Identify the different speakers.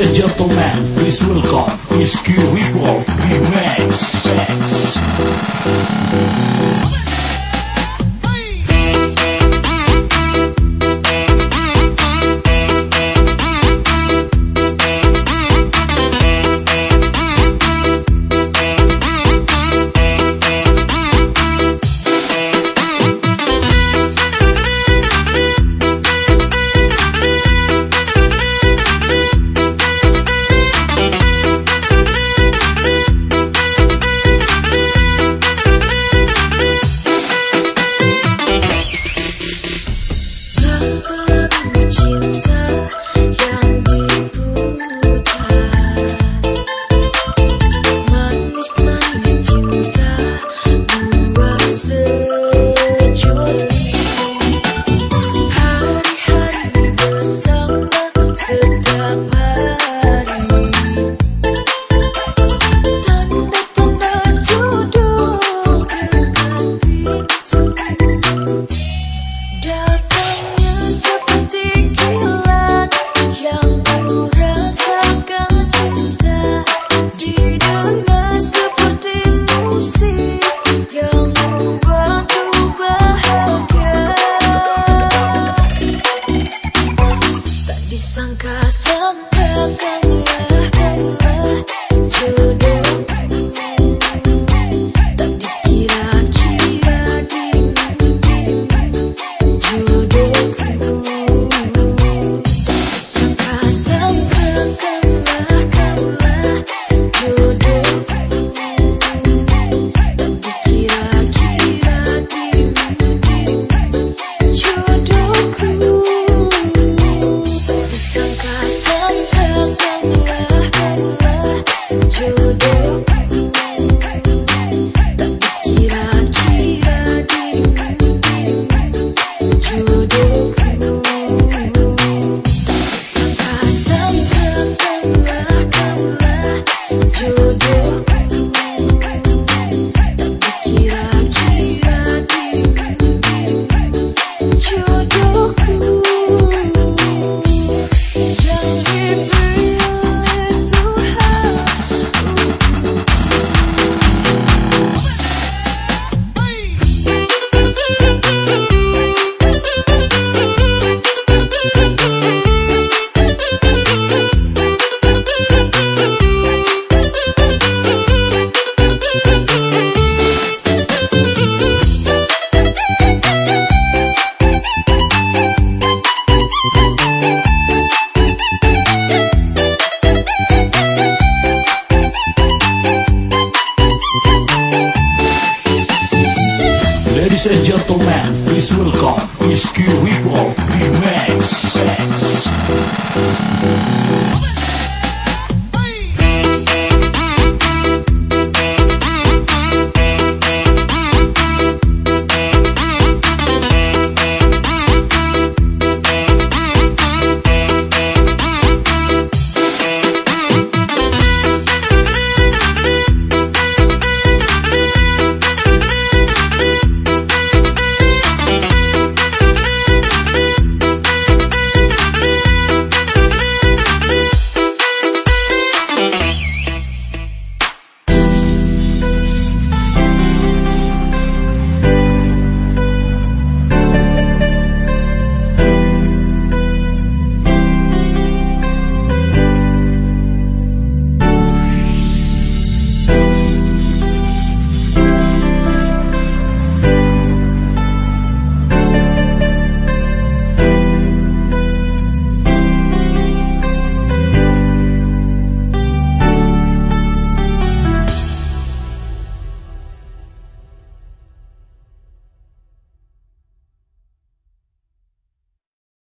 Speaker 1: a gentleman, please welcome Whiskey Ripple Sex.
Speaker 2: you.
Speaker 1: Esquirrimo sex.